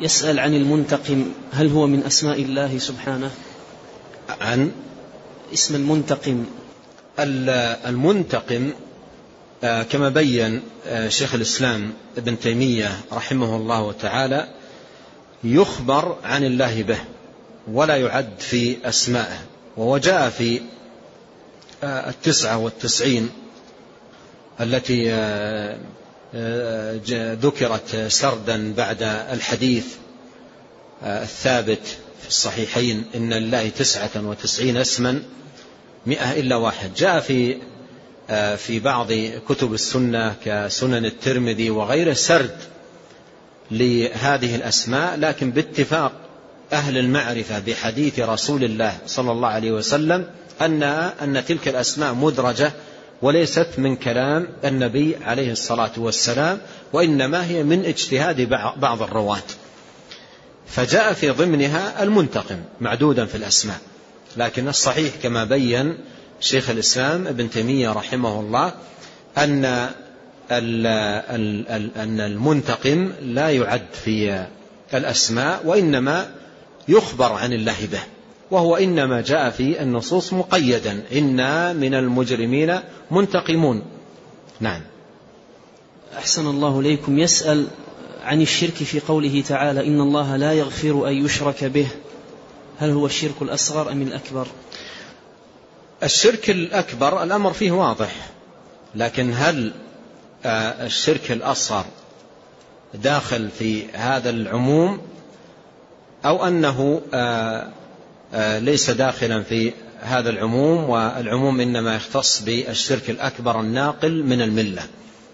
يسأل عن المنتقم هل هو من أسماء الله سبحانه؟ عن؟ اسم المنتقم. المنتقم آه، كما بين آه، شيخ الإسلام ابن تيمية رحمه الله تعالى يخبر عن الله به ولا يعد في أسمائه ووجاء في آه، التسعة والتسعين التي ذكرت سردا بعد الحديث الثابت في الصحيحين إن الله تسعة وتسعين اسما مئة إلا واحد. جاء في في بعض كتب السنة كسنن الترمذي وغيره سرد لهذه الأسماء لكن باتفاق أهل المعرفة بحديث رسول الله صلى الله عليه وسلم أن أن تلك الأسماء مدرجة وليست من كلام النبي عليه الصلاة والسلام وإنما هي من اجتهاد بعض الرواة. فجاء في ضمنها المنتقم معدودا في الأسماء. لكن الصحيح كما بين شيخ الإسلام ابن تيمية رحمه الله أن أن المنتقم لا يعد في الأسماء وإنما يخبر عن الله به وهو إنما جاء في النصوص مقيدا. إنا من المجرمين منتقمون. نعم. أحسن الله إليكم. يسأل عن الشرك في قوله تعالى إن الله لا يغفر أن يشرك به. هل هو الشرك الأصغر أم الأكبر؟ الشرك الأكبر الأمر فيه واضح لكن هل آه، الشرك الأصغر داخل في هذا العموم أو أنه آه، ليس داخلا في هذا العموم والعموم إنما يختص بالشرك الأكبر الناقل من الملة.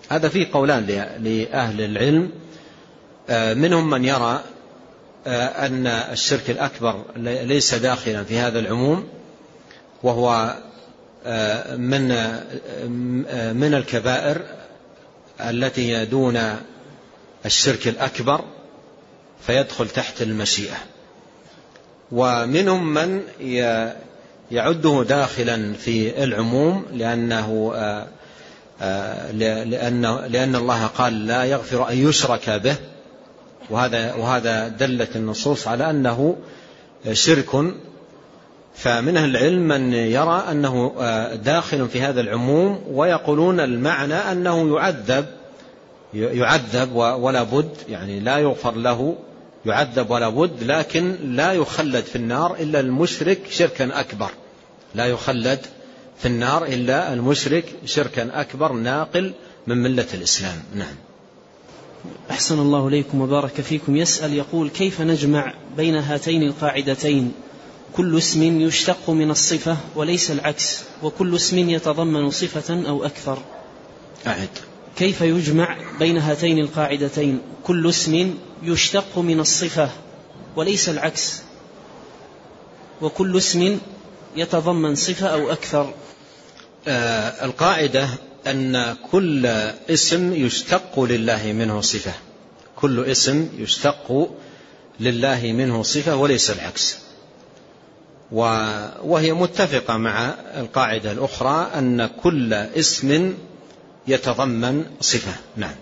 هذا فيه قولان لأهل العلم. منهم من يرى أن الشرك الأكبر ليس داخلا في هذا العموم وهو آه، من آه، من الكبائر التي دون الشرك الأكبر فيدخل تحت المشيئة. ومنهم من يعده داخلا في العموم لأنه آه، لأن, لأن الله قال لا يغفر أن يشرك به. وهذا, وهذا دلت النصوص على أنه شرك. فمن أهل العلم من يرى أنه آه، داخل في هذا العموم ويقولون المعنى أنه يعذب يعذب ولا بد يعني لا يغفر له يعذب ولا بد لكن لا يخلد في النار إلا المشرك شركا أكبر. لا يخلد في النار إلا المشرك شركا أكبر ناقل من ملة الإسلام. نعم. أحسن الله إليكم وبارك فيكم. يسأل يقول كيف نجمع بين هاتين القاعدتين؟ كل اسم يشتق من الصفة وليس العكس وكل اسم يتضمن صفة أو أكثر. أعد. كيف يجمع بين هاتين القاعدتين؟ كل اسم يشتق من الصفة وليس العكس. وكل اسم يتضمن صفة أو أكثر. آه القاعدة أن كل اسم يشتق لله منه صفة. كل اسم يشتق لله منه صفة وليس العكس. وهي متفقة مع القاعدة الأخرى أن كل اسم يتضمن صفة. نعم.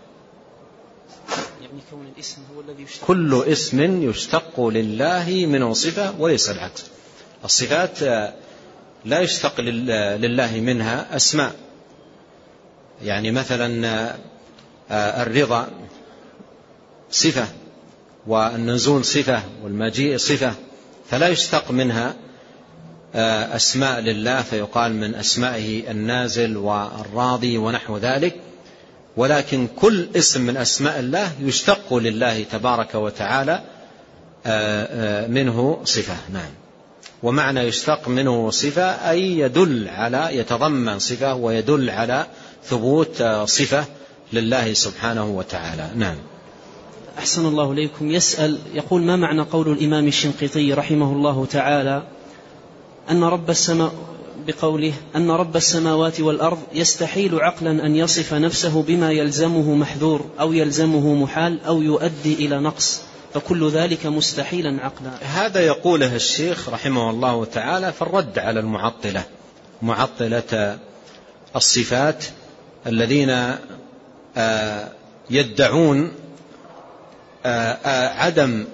يعني كون الاسم هو الذي يشتق. كل اسم يشتق لله منه صفة وليس العكس الصفات لا يشتق لله منها أسماء. يعني مثلا الرضا صفة والنزول صفة والمجيء صفة فلا يشتق منها آه، أسماء لله فيقال من أسمائه النازل والراضي ونحو ذلك. ولكن كل اسم من أسماء الله يشتق لله تبارك وتعالى آه، آه، منه صفة. نعم. ومعنى يشتق منه صفة أي يدل على يتضمن صفة ويدل على ثبوت صفة لله سبحانه وتعالى. نعم. أحسن الله إليكم. يسأل يقول ما معنى قول الإمام الشنقيطي رحمه الله تعالى؟ أن رب السماء بقوله أن رب السماوات والأرض يستحيل عقلا أن يصف نفسه بما يلزمه محذور أو يلزمه محال أو يؤدي إلى نقص فكل ذلك مستحيلا عقلا. هذا يقوله الشيخ رحمه الله تعالى في الرد على المعطلة معطلة الصفات الذين آه، يدعون عدم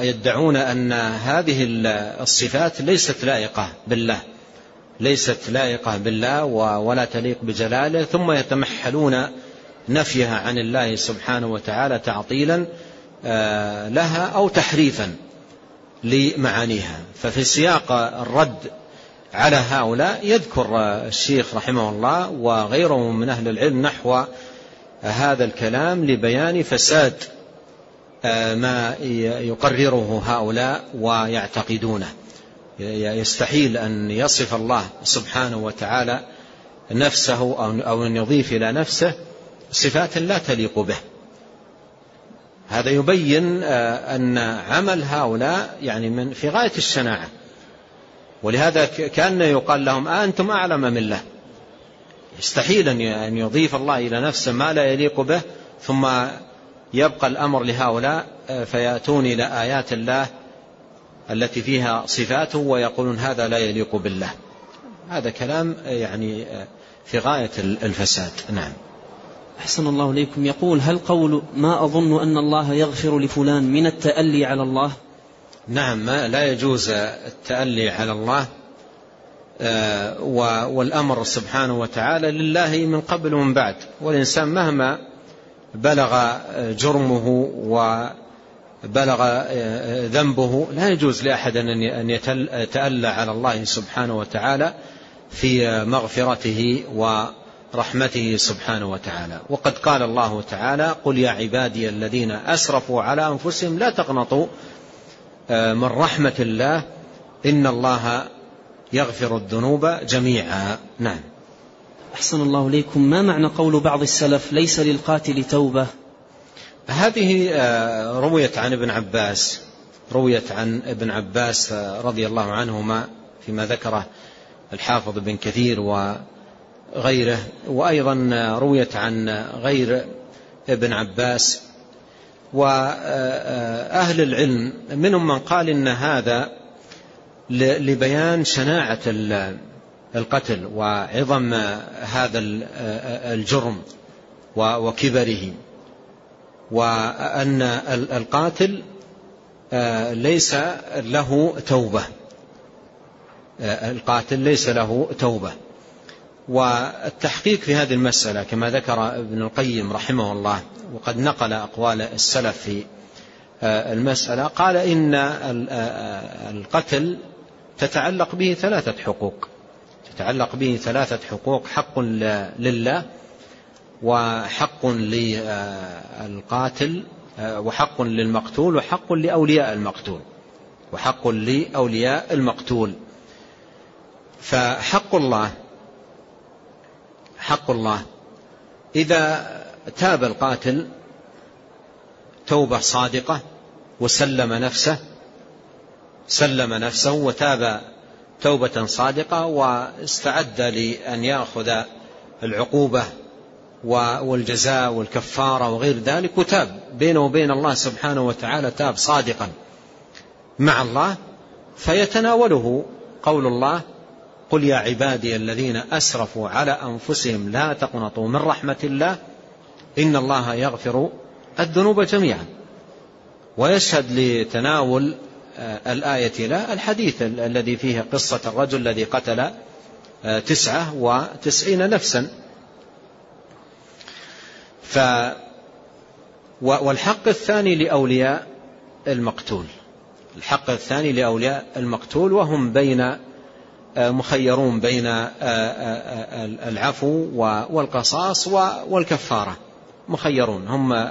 يدعون أن هذه الصفات ليست لائقة بالله. ليست لائقة بالله ولا تليق بجلاله ثم يتمحلون نفيها عن الله سبحانه وتعالى تعطيلا لها أو تحريفا لمعانيها. ففي سياق الرد على هؤلاء يذكر الشيخ رحمه الله وغيره من أهل العلم نحو هذا الكلام لبيان فساد ما يقرره هؤلاء ويعتقدونه. يستحيل أن يصف الله سبحانه وتعالى نفسه أو أن يضيف إلى نفسه صفات لا تليق به. هذا يبين أن عمل هؤلاء يعني من في غاية الشناعة. ولهذا كأن يقال لهم أنتم أعلم من الله يستحيل أن يضيف الله إلى نفسه ما لا يليق به ثم يبقى الأمر لهؤلاء فيأتون إلى آيات الله التي فيها صفاته ويقولون هذا لا يليق بالله. هذا كلام يعني في غاية الفساد. نعم. أحسن الله إليكم. يقول هل قول ما أظن أن الله يغفر لفلان من التألي على الله؟ نعم ما لا يجوز التألي على الله والأمر سبحانه وتعالى لله من قبل ومن بعد. والإنسان مهما بلغ جرمه وبلغ ذنبه. لا يجوز لأحد أن يتألى على الله سبحانه وتعالى في مغفرته ورحمته سبحانه وتعالى. وقد قال الله تعالى قل يا عبادي الذين أسرفوا على أنفسهم لا تقنطوا من رحمة الله إن الله يغفر الذنوب جميعا. نعم. أحسن الله إليكم. ما معنى قول بعض السلف ليس للقاتل توبة؟ هذه رويت عن ابن عباس رويت عن ابن عباس رضي الله عنهما فيما ذكره الحافظ بن كثير وغيره وأيضا رويت عن غير ابن عباس. وأهل العلم منهم من قال إن هذا لبيان شناعة القتل وعظم هذا الجرم وكبره. وأن القاتل ليس له توبة. القاتل ليس له توبة. والتحقيق في هذه المسألة كما ذكر ابن القيم رحمه الله وقد نقل أقوال السلف في المسألة قال إن القتل تتعلق به ثلاثة حقوق. تتعلق به ثلاثة حقوق حق لله وحق للقاتل وحق للمقتول وحق لأولياء المقتول وحق لأولياء المقتول. فحق الله حق الله. إذا تاب القاتل توبة صادقة وسلم نفسه سلم نفسه وتاب توبة صادقة واستعد لأن يأخذ العقوبة والجزاء والكفارة وغير ذلك وتاب بينه وبين الله سبحانه وتعالى تاب صادقا مع الله فيتناوله قول الله قل يا عبادي الذين أسرفوا على أنفسهم لا تقنطوا من رحمة الله إن الله يغفر الذنوب جميعا. ويشهد لتناول الآية لا الحديث الذي فيه قصة الرجل الذي قتل تسعة وتسعين نفسا. ف والحق الثاني لأولياء المقتول. الحق الثاني لأولياء المقتول وهم بين مخيرون بين العفو والقصاص والكفارة. مخيرون هم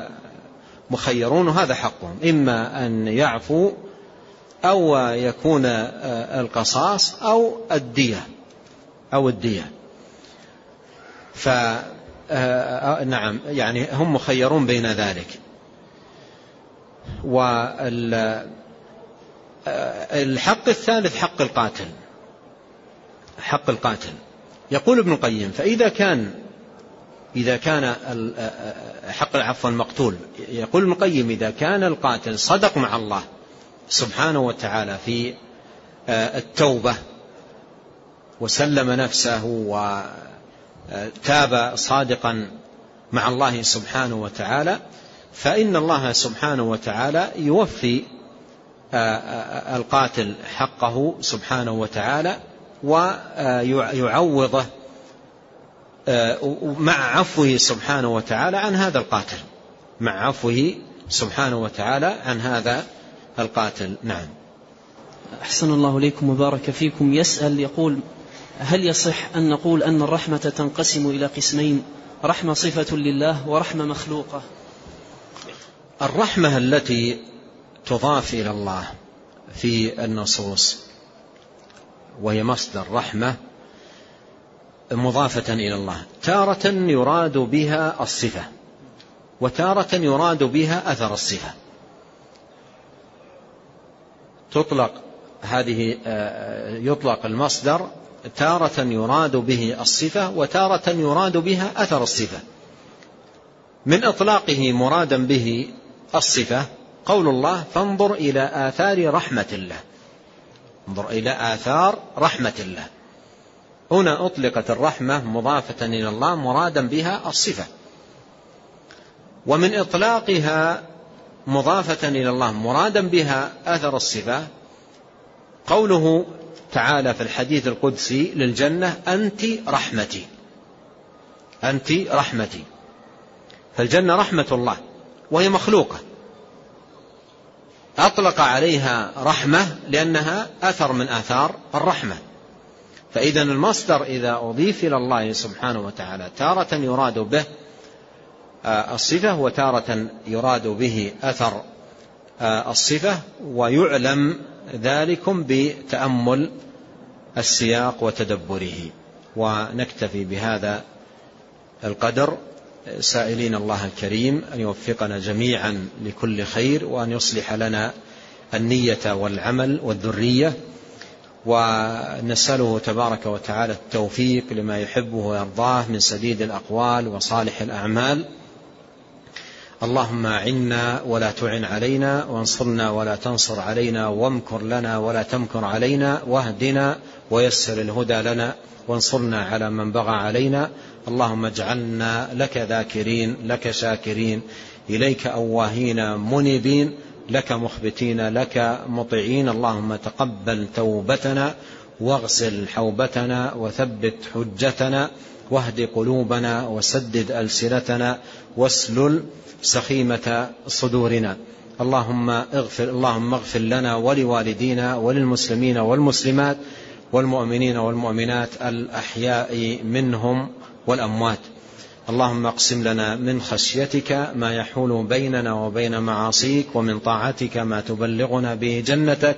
مخيرون وهذا حقهم. إما أن يعفو أو يكون القصاص أو الدية أو الدية. ف نعم يعني هم مخيرون بين ذلك. والحق الثالث حق القاتل. حق القاتل. يقول ابن القيم فإذا كان إذا كان حق العفو المقتول يقول ابن القيم إذا كان القاتل صدق مع الله سبحانه وتعالى في التوبة وسلم نفسه وتاب صادقا مع الله سبحانه وتعالى فإن الله سبحانه وتعالى يوفي القاتل حقه سبحانه وتعالى ويعوضه مع عفوه سبحانه وتعالى عن هذا القاتل مع عفوه سبحانه وتعالى عن هذا القاتل. نعم. أحسن الله إليكم وبارك فيكم. يسأل يقول هل يصح أن نقول أن الرحمة تنقسم إلى قسمين؟ رحمة صفة لله ورحمة مخلوقة. الرحمة التي تضاف إلى الله في النصوص وهي مصدر رحمة مضافة إلى الله. تارة يراد بها الصفة وتارة يراد بها أثر الصفة. تطلق هذه آه، يطلق المصدر تارة يراد به الصفة وتارة يراد بها أثر الصفة. من إطلاقه مرادا به الصفة قول الله فانظر إلى آثار رحمة الله. انظر إلى آثار رحمة الله. هنا أطلقت الرحمة مضافة إلى الله مرادا بها الصفة. ومن إطلاقها مضافة إلى الله مرادا بها أثر الصفة. قوله تعالى في الحديث القدسي للجنة أنت رحمتي. أنت رحمتي. فالجنة رحمة الله وهي مخلوقة. أطلق عليها رحمة لأنها أثر من آثار الرحمة. فإذا المصدر إذا أضيف إلى الله سبحانه وتعالى تارة يراد به الصفة وتارة يراد به أثر آه، الصفة ويعلم ذلكم بتأمل السياق وتدبره. ونكتفي بهذا القدر. سائلين الله الكريم أن يوفقنا جميعا لكل خير وأن يصلح لنا النية والعمل والذرية. ونسأله تبارك وتعالى التوفيق لما يحبه ويرضاه من سديد الأقوال وصالح الأعمال. اللهم أعنا ولا تعن علينا وانصرنا ولا تنصر علينا وامكر لنا ولا تمكر علينا واهدنا ويسر الهدى لنا وانصرنا على من بغى علينا. اللهم اجعلنا لك ذاكرين لك شاكرين. إليك أواهين منيبين لك مخبتين لك مطيعين. اللهم تقبل توبتنا واغسل حوبتنا وثبت حجتنا واهد قلوبنا وسدد ألسنتنا واسلل سخيمة صدورنا. اللهم اغفر اللهم اغفر لنا ولوالدينا وللمسلمين والمسلمات والمؤمنين والمؤمنات الأحياء منهم والأموات. اللهم اقسم لنا من خشيتك ما يحول بيننا وبين معاصيك ومن طاعتك ما تبلغنا به جنتك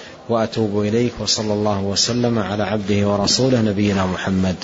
وأتوب إليك وصلى الله وسلم على عبده ورسوله نبينا محمد.